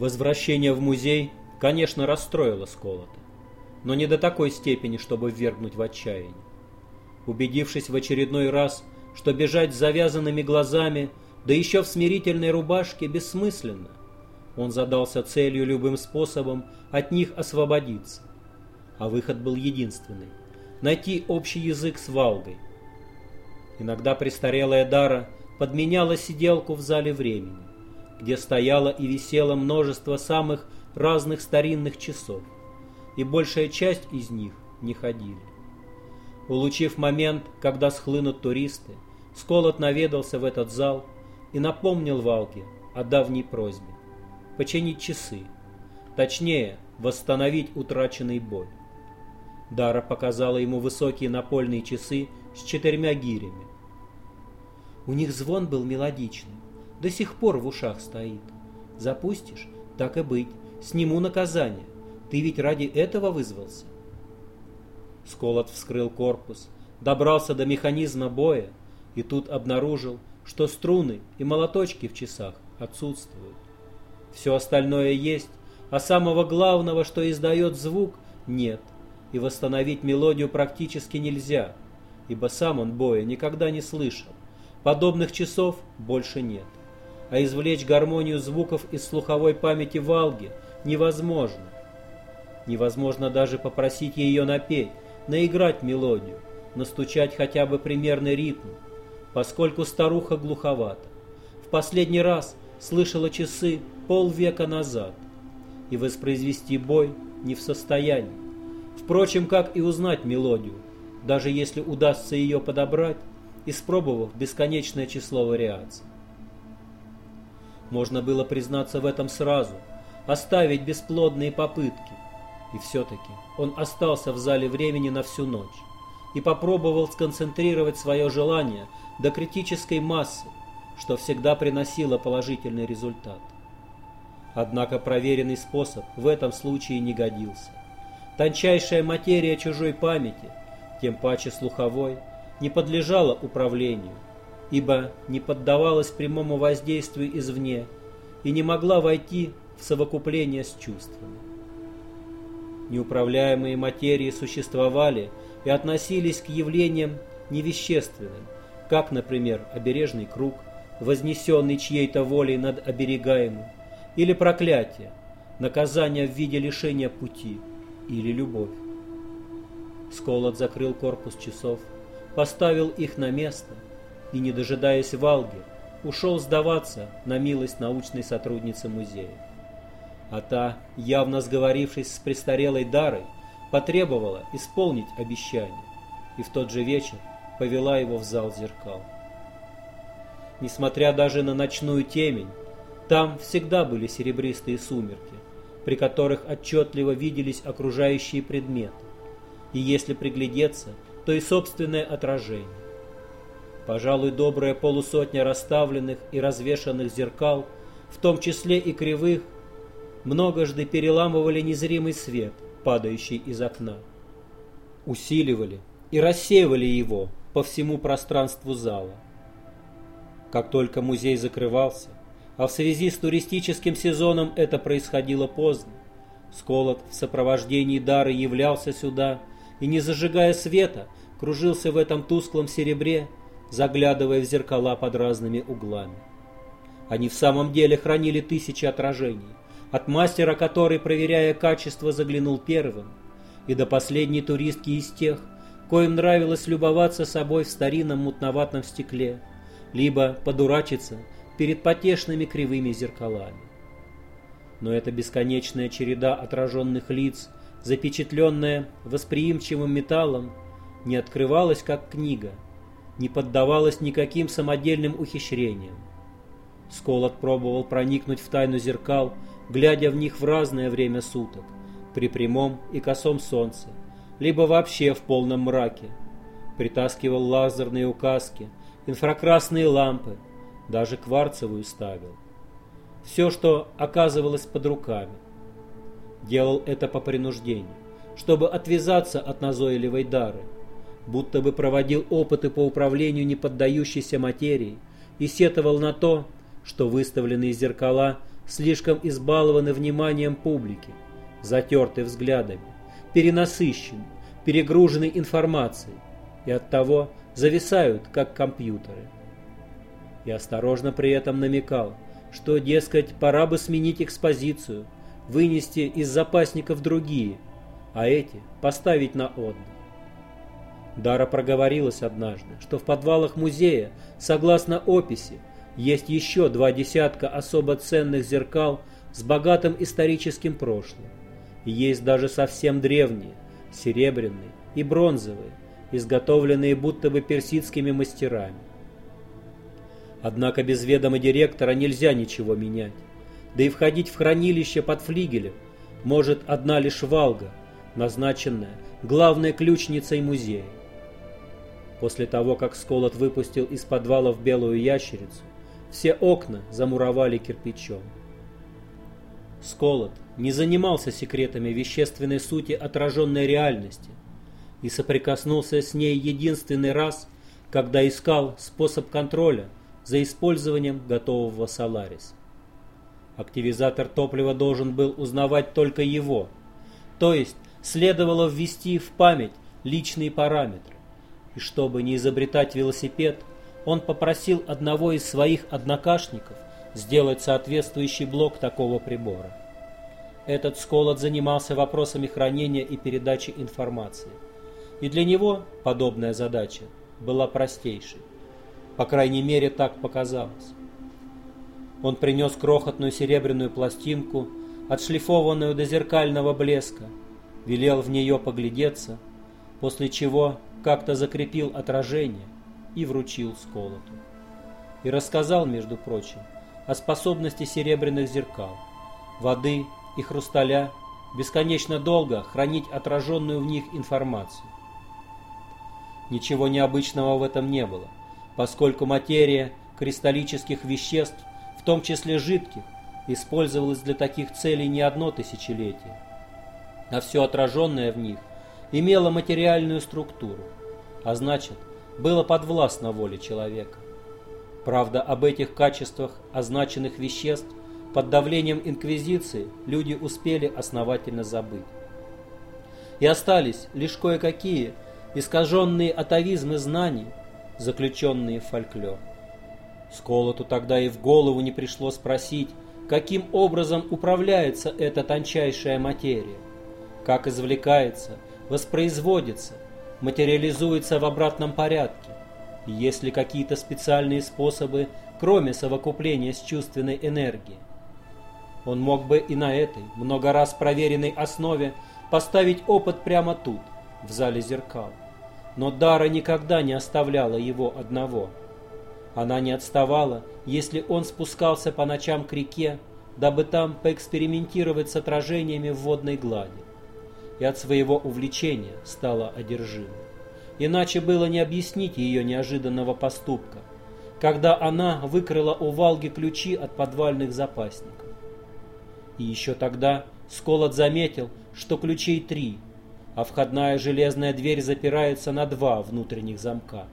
Возвращение в музей, конечно, расстроило Сколота, но не до такой степени, чтобы ввергнуть в отчаяние. Убедившись в очередной раз, что бежать с завязанными глазами, да еще в смирительной рубашке, бессмысленно, он задался целью любым способом от них освободиться. А выход был единственный – найти общий язык с Валгой. Иногда престарелая Дара подменяла сиделку в зале времени где стояло и висело множество самых разных старинных часов, и большая часть из них не ходили. Улучив момент, когда схлынут туристы, Сколот наведался в этот зал и напомнил Валке о давней просьбе – починить часы, точнее, восстановить утраченный бой. Дара показала ему высокие напольные часы с четырьмя гирями. У них звон был мелодичный, до сих пор в ушах стоит. Запустишь, так и быть, сниму наказание. Ты ведь ради этого вызвался. Сколот вскрыл корпус, добрался до механизма боя и тут обнаружил, что струны и молоточки в часах отсутствуют. Все остальное есть, а самого главного, что издает звук, нет, и восстановить мелодию практически нельзя, ибо сам он боя никогда не слышал. Подобных часов больше нет а извлечь гармонию звуков из слуховой памяти Валги невозможно. Невозможно даже попросить ее напеть, наиграть мелодию, настучать хотя бы примерный ритм, поскольку старуха глуховата. В последний раз слышала часы полвека назад, и воспроизвести бой не в состоянии. Впрочем, как и узнать мелодию, даже если удастся ее подобрать, испробовав бесконечное число вариаций. Можно было признаться в этом сразу, оставить бесплодные попытки. И все-таки он остался в зале времени на всю ночь и попробовал сконцентрировать свое желание до критической массы, что всегда приносило положительный результат. Однако проверенный способ в этом случае не годился. Тончайшая материя чужой памяти, тем паче слуховой, не подлежала управлению – ибо не поддавалась прямому воздействию извне и не могла войти в совокупление с чувствами. Неуправляемые материи существовали и относились к явлениям невещественным, как, например, обережный круг, вознесенный чьей-то волей над оберегаемым, или проклятие, наказание в виде лишения пути, или любовь. Сколот закрыл корпус часов, поставил их на место – и, не дожидаясь Валги, ушел сдаваться на милость научной сотрудницы музея. А та, явно сговорившись с престарелой Дарой, потребовала исполнить обещание, и в тот же вечер повела его в зал зеркал. Несмотря даже на ночную темень, там всегда были серебристые сумерки, при которых отчетливо виделись окружающие предметы, и если приглядеться, то и собственное отражение. Пожалуй, добрая полусотня расставленных и развешанных зеркал, в том числе и кривых, многожды переламывали незримый свет, падающий из окна. Усиливали и рассеивали его по всему пространству зала. Как только музей закрывался, а в связи с туристическим сезоном это происходило поздно, Сколот в сопровождении Дары являлся сюда и, не зажигая света, кружился в этом тусклом серебре, заглядывая в зеркала под разными углами. Они в самом деле хранили тысячи отражений, от мастера, который, проверяя качество, заглянул первым, и до последней туристки из тех, коим нравилось любоваться собой в старинном мутноватом стекле, либо подурачиться перед потешными кривыми зеркалами. Но эта бесконечная череда отраженных лиц, запечатленная восприимчивым металлом, не открывалась как книга, не поддавалась никаким самодельным ухищрениям. Сколот пробовал проникнуть в тайну зеркал, глядя в них в разное время суток, при прямом и косом солнце, либо вообще в полном мраке. Притаскивал лазерные указки, инфракрасные лампы, даже кварцевую ставил. Все, что оказывалось под руками. Делал это по принуждению, чтобы отвязаться от назойливой дары – будто бы проводил опыты по управлению неподдающейся материей и сетовал на то, что выставленные зеркала слишком избалованы вниманием публики, затерты взглядами, перенасыщены, перегружены информацией и оттого зависают, как компьютеры. И осторожно при этом намекал, что, дескать, пора бы сменить экспозицию, вынести из запасников другие, а эти поставить на отдых. Дара проговорилась однажды, что в подвалах музея, согласно описи, есть еще два десятка особо ценных зеркал с богатым историческим прошлым. И есть даже совсем древние, серебряные и бронзовые, изготовленные будто бы персидскими мастерами. Однако без ведома директора нельзя ничего менять, да и входить в хранилище под флигелем может одна лишь Валга, назначенная главной ключницей музея. После того, как Сколот выпустил из подвалов белую ящерицу, все окна замуровали кирпичом. Сколот не занимался секретами вещественной сути отраженной реальности и соприкоснулся с ней единственный раз, когда искал способ контроля за использованием готового Соларис. Активизатор топлива должен был узнавать только его, то есть следовало ввести в память личные параметры. И чтобы не изобретать велосипед, он попросил одного из своих однокашников сделать соответствующий блок такого прибора. Этот сколот занимался вопросами хранения и передачи информации. И для него подобная задача была простейшей. По крайней мере, так показалось. Он принес крохотную серебряную пластинку, отшлифованную до зеркального блеска, велел в нее поглядеться, после чего как-то закрепил отражение и вручил сколоту. И рассказал, между прочим, о способности серебряных зеркал, воды и хрусталя бесконечно долго хранить отраженную в них информацию. Ничего необычного в этом не было, поскольку материя кристаллических веществ, в том числе жидких, использовалась для таких целей не одно тысячелетие, а все отраженное в них имело материальную структуру, а значит, было подвластно воле человека. Правда, об этих качествах означенных веществ под давлением инквизиции люди успели основательно забыть. И остались лишь кое-какие искаженные атовизмы знаний, заключенные в фольклор. Сколоту тогда и в голову не пришло спросить, каким образом управляется эта тончайшая материя, как извлекается, воспроизводится, материализуется в обратном порядке, есть ли какие-то специальные способы, кроме совокупления с чувственной энергией. Он мог бы и на этой, много раз проверенной основе поставить опыт прямо тут, в зале зеркал. Но Дара никогда не оставляла его одного. Она не отставала, если он спускался по ночам к реке, дабы там поэкспериментировать с отражениями в водной глади и от своего увлечения стала одержима. Иначе было не объяснить ее неожиданного поступка, когда она выкрыла у Валги ключи от подвальных запасников. И еще тогда Сколот заметил, что ключей три, а входная железная дверь запирается на два внутренних замка.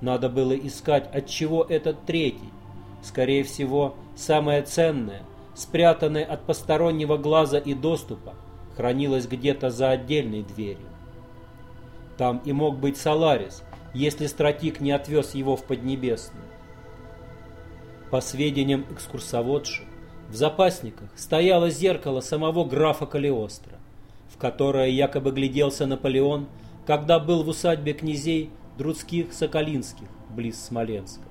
Надо было искать, от чего этот третий, скорее всего, самое ценное, спрятанное от постороннего глаза и доступа, хранилось где-то за отдельной дверью. Там и мог быть Соларис, если стратик не отвез его в Поднебесную. По сведениям экскурсоводши, в запасниках стояло зеркало самого графа Калиостро, в которое якобы гляделся Наполеон, когда был в усадьбе князей Друдских Соколинских, близ Смоленска,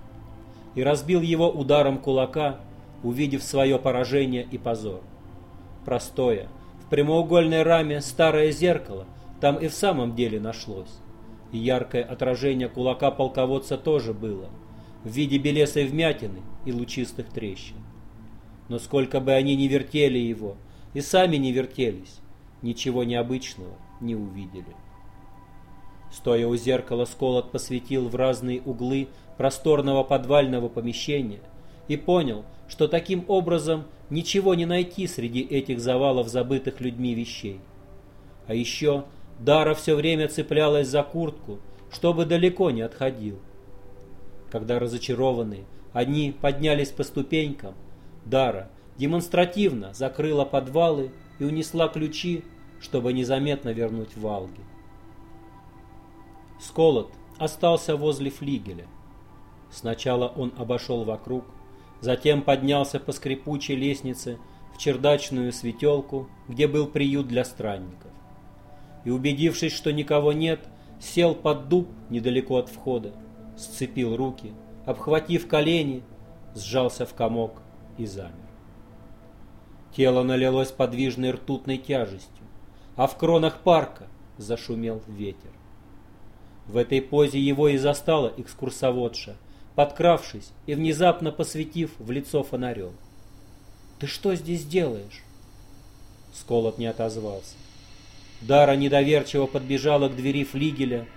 и разбил его ударом кулака, увидев свое поражение и позор. Простое, прямоугольной раме старое зеркало там и в самом деле нашлось. И яркое отражение кулака полководца тоже было, в виде белесой вмятины и лучистых трещин. Но сколько бы они ни вертели его, и сами не вертелись, ничего необычного не увидели. Стоя у зеркала, Сколот посветил в разные углы просторного подвального помещения и понял, что таким образом ничего не найти среди этих завалов забытых людьми вещей. А еще Дара все время цеплялась за куртку, чтобы далеко не отходил. Когда разочарованные, одни поднялись по ступенькам, Дара, демонстративно закрыла подвалы и унесла ключи, чтобы незаметно вернуть Валги. Сколот остался возле флигеля. Сначала он обошел вокруг, затем поднялся по скрипучей лестнице в чердачную светелку, где был приют для странников. И, убедившись, что никого нет, сел под дуб недалеко от входа, сцепил руки, обхватив колени, сжался в комок и замер. Тело налилось подвижной ртутной тяжестью, а в кронах парка зашумел ветер. В этой позе его и застала экскурсоводша, подкравшись и внезапно посветив в лицо фонарем. «Ты что здесь делаешь?» Сколот не отозвался. Дара недоверчиво подбежала к двери флигеля,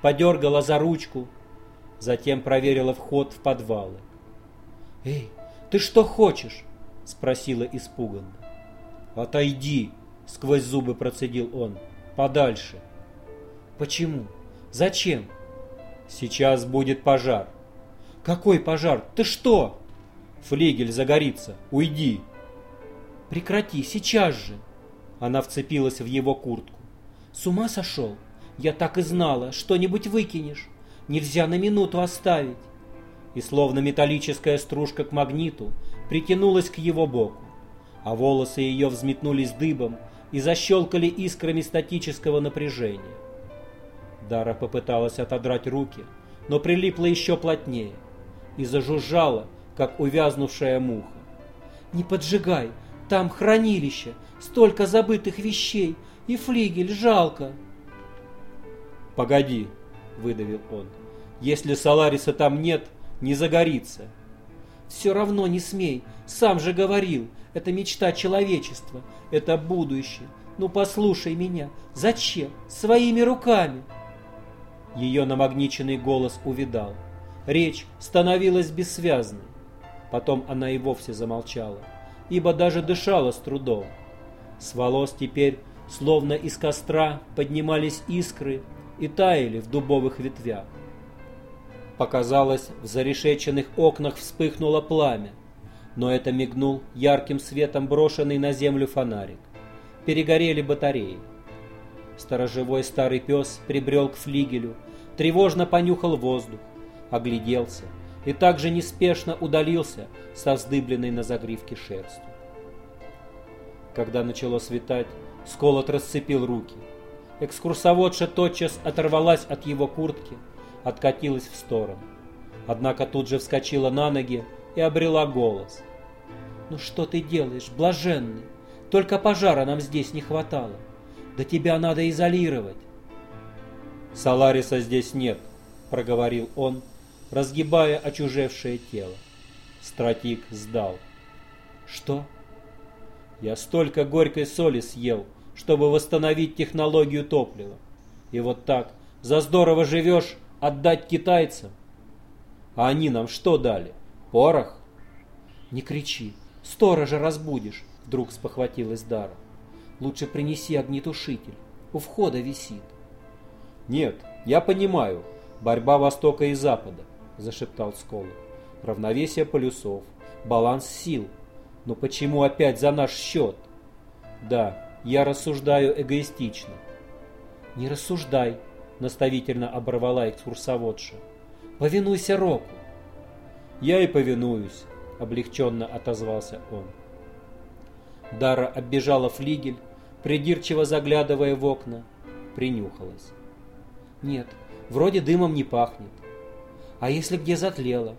подергала за ручку, затем проверила вход в подвалы. «Эй, ты что хочешь?» — спросила испуганно. «Отойди!» — сквозь зубы процедил он. «Подальше!» «Почему? Зачем?» «Сейчас будет пожар». «Какой пожар? Ты что?» «Флигель загорится. Уйди!» «Прекрати, сейчас же!» Она вцепилась в его куртку. «С ума сошел? Я так и знала, что-нибудь выкинешь. Нельзя на минуту оставить!» И словно металлическая стружка к магниту притянулась к его боку, а волосы ее взметнулись дыбом и защелкали искрами статического напряжения. Дара попыталась отодрать руки, но прилипла еще плотнее и зажужжала, как увязнувшая муха. «Не поджигай! Там хранилище! Столько забытых вещей! И флигель жалко!» «Погоди!» — выдавил он. «Если Салариса там нет, не загорится!» «Все равно не смей! Сам же говорил! Это мечта человечества! Это будущее! Ну послушай меня! Зачем? Своими руками!» Ее намагниченный голос увидал. Речь становилась бессвязной. Потом она и вовсе замолчала, ибо даже дышала с трудом. С волос теперь, словно из костра, поднимались искры и таяли в дубовых ветвях. Показалось, в зарешеченных окнах вспыхнуло пламя, но это мигнул ярким светом брошенный на землю фонарик. Перегорели батареи. Сторожевой старый пес прибрел к флигелю, тревожно понюхал воздух, огляделся и также неспешно удалился со вздыбленной на загривке шерстью. Когда начало светать, Сколот расцепил руки. Экскурсоводша тотчас оторвалась от его куртки, откатилась в сторону. Однако тут же вскочила на ноги и обрела голос. «Ну что ты делаешь, блаженный? Только пожара нам здесь не хватало. Да тебя надо изолировать». «Салариса здесь нет», — проговорил он, разгибая очужевшее тело. Стратик сдал. «Что?» «Я столько горькой соли съел, чтобы восстановить технологию топлива. И вот так, за здорово живешь, отдать китайцам. А они нам что дали? Порох?» «Не кричи, сторожа разбудишь», — вдруг спохватилась Дара. «Лучше принеси огнетушитель, у входа висит». «Нет, я понимаю, борьба Востока и Запада», — зашептал Сколы. «Равновесие полюсов, баланс сил. Но почему опять за наш счет?» «Да, я рассуждаю эгоистично». «Не рассуждай», — наставительно оборвала экскурсоводша. «Повинуйся Року». «Я и повинуюсь», — облегченно отозвался он. Дара оббежала флигель, придирчиво заглядывая в окна, принюхалась. Нет, вроде дымом не пахнет. А если где затлело?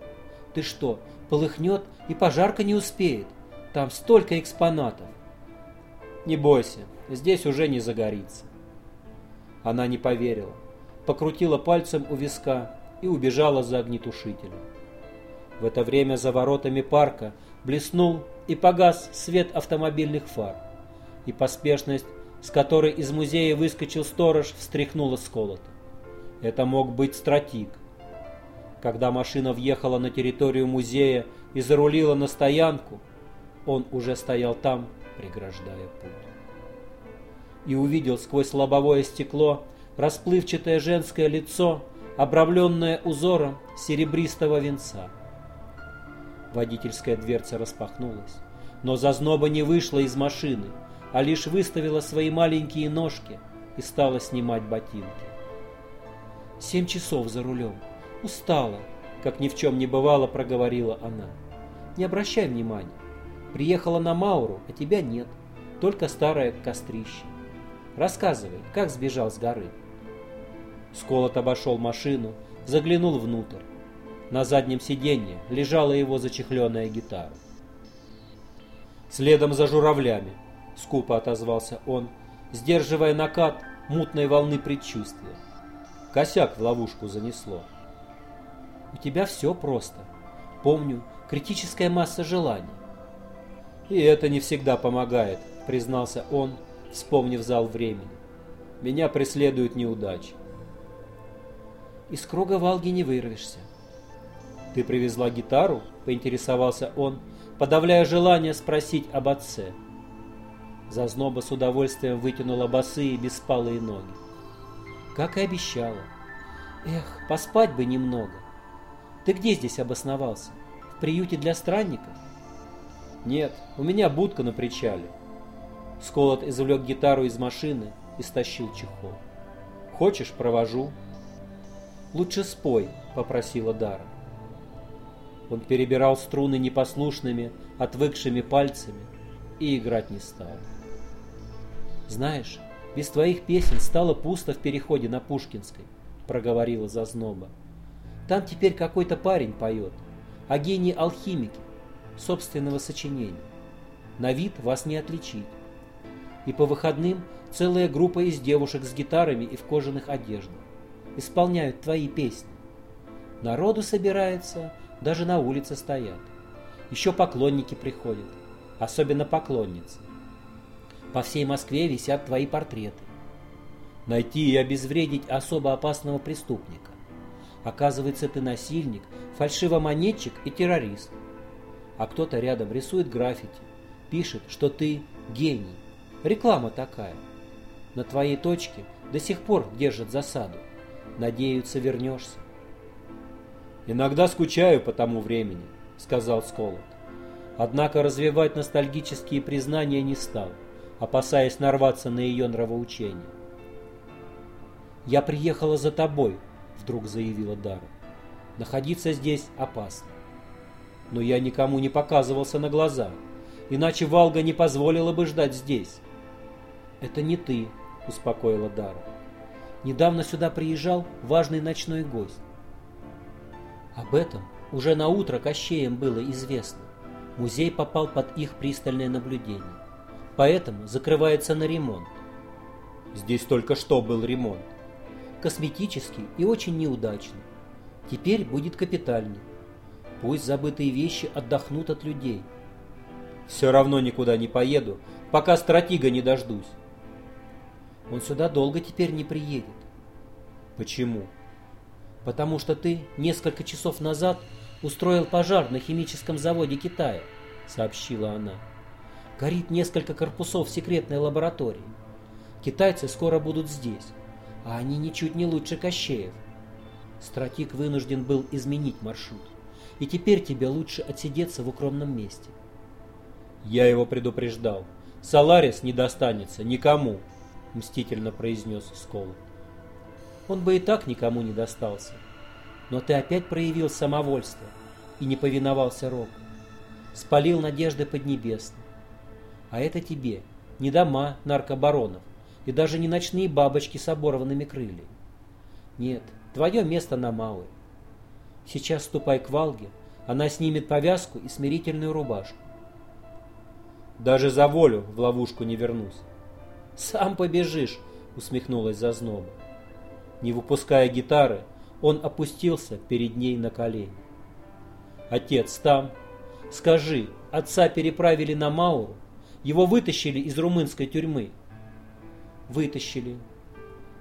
Ты что, полыхнет и пожарка не успеет? Там столько экспонатов. Не бойся, здесь уже не загорится. Она не поверила, покрутила пальцем у виска и убежала за огнетушителем. В это время за воротами парка блеснул и погас свет автомобильных фар, и поспешность, с которой из музея выскочил сторож, встряхнула сколото. Это мог быть стратик. Когда машина въехала на территорию музея и зарулила на стоянку, он уже стоял там, преграждая путь. И увидел сквозь лобовое стекло расплывчатое женское лицо, обрамленное узором серебристого венца. Водительская дверца распахнулась. Но зазноба не вышла из машины, а лишь выставила свои маленькие ножки и стала снимать ботинки. «Семь часов за рулем. Устала», — как ни в чем не бывало, проговорила она. «Не обращай внимания. Приехала на Мауру, а тебя нет, только старое кострище. Рассказывай, как сбежал с горы?» Сколот обошел машину, заглянул внутрь. На заднем сиденье лежала его зачехленная гитара. «Следом за журавлями», — скупо отозвался он, сдерживая накат мутной волны предчувствия. Косяк в ловушку занесло. «У тебя все просто. Помню, критическая масса желаний». «И это не всегда помогает», — признался он, вспомнив зал времени. «Меня преследуют неудачи». «Из круга Валги не вырвешься. «Ты привезла гитару?» — поинтересовался он, подавляя желание спросить об отце. Зазноба с удовольствием вытянула босые беспалые ноги. «Как и обещала. Эх, поспать бы немного. Ты где здесь обосновался? В приюте для странников?» «Нет, у меня будка на причале». Сколот извлек гитару из машины и стащил чехол. «Хочешь, провожу?» «Лучше спой», — попросила Дара. Он перебирал струны непослушными, отвыкшими пальцами и играть не стал. «Знаешь, без твоих песен стало пусто в переходе на Пушкинской», — проговорила Зазноба. «Там теперь какой-то парень поет, о гении алхимики, собственного сочинения. На вид вас не отличить. И по выходным целая группа из девушек с гитарами и в кожаных одеждах исполняют твои песни. Народу собирается даже на улице стоят. Еще поклонники приходят, особенно поклонницы. По всей Москве висят твои портреты. Найти и обезвредить особо опасного преступника. Оказывается, ты насильник, фальшивомонетчик и террорист. А кто-то рядом рисует граффити, пишет, что ты гений. Реклама такая. На твоей точке до сих пор держат засаду. Надеются, вернешься. «Иногда скучаю по тому времени», — сказал Сколот. Однако развивать ностальгические признания не стал, опасаясь нарваться на ее нравоучение. «Я приехала за тобой», — вдруг заявила Дара. «Находиться здесь опасно». «Но я никому не показывался на глаза, иначе Валга не позволила бы ждать здесь». «Это не ты», — успокоила Дара. «Недавно сюда приезжал важный ночной гость. Об этом уже на утро Кощеям было известно. Музей попал под их пристальное наблюдение. Поэтому закрывается на ремонт. Здесь только что был ремонт. Косметический и очень неудачный. Теперь будет капитальный. Пусть забытые вещи отдохнут от людей. Все равно никуда не поеду, пока стратега не дождусь. Он сюда долго теперь не приедет. Почему? потому что ты несколько часов назад устроил пожар на химическом заводе Китая», — сообщила она. «Горит несколько корпусов секретной лаборатории. Китайцы скоро будут здесь, а они ничуть не лучше Кощеев. Стратик вынужден был изменить маршрут, и теперь тебе лучше отсидеться в укромном месте». «Я его предупреждал. Саларис не достанется никому», — мстительно произнес Сколот он бы и так никому не достался. Но ты опять проявил самовольство и не повиновался Року. Спалил надежды Поднебесной. А это тебе не дома наркобаронов и даже не ночные бабочки с оборванными крыльями. Нет, твое место на Мауэ. Сейчас ступай к Валге, она снимет повязку и смирительную рубашку. Даже за волю в ловушку не вернусь. Сам побежишь, усмехнулась Зазноба. Не выпуская гитары, он опустился перед ней на колени. «Отец там? Скажи, отца переправили на Мауру? Его вытащили из румынской тюрьмы?» «Вытащили».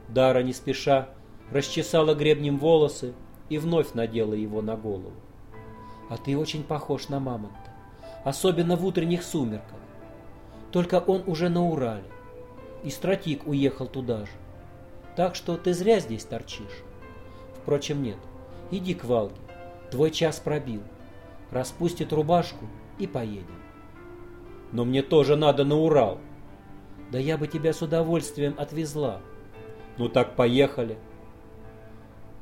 Дара не спеша расчесала гребнем волосы и вновь надела его на голову. «А ты очень похож на мамонта, особенно в утренних сумерках. Только он уже на Урале, и стратик уехал туда же. Так что ты зря здесь торчишь. Впрочем, нет. Иди к Валге. Твой час пробил. Распустит рубашку и поедем. Но мне тоже надо на Урал. Да я бы тебя с удовольствием отвезла. Ну так поехали.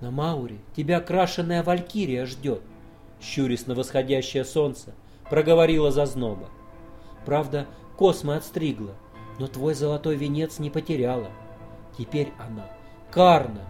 На Мауре тебя крашеная валькирия ждет, щурясь на восходящее солнце, проговорила зазноба. Правда, космы отстригла, но твой золотой венец не потеряла. Теперь она Карна,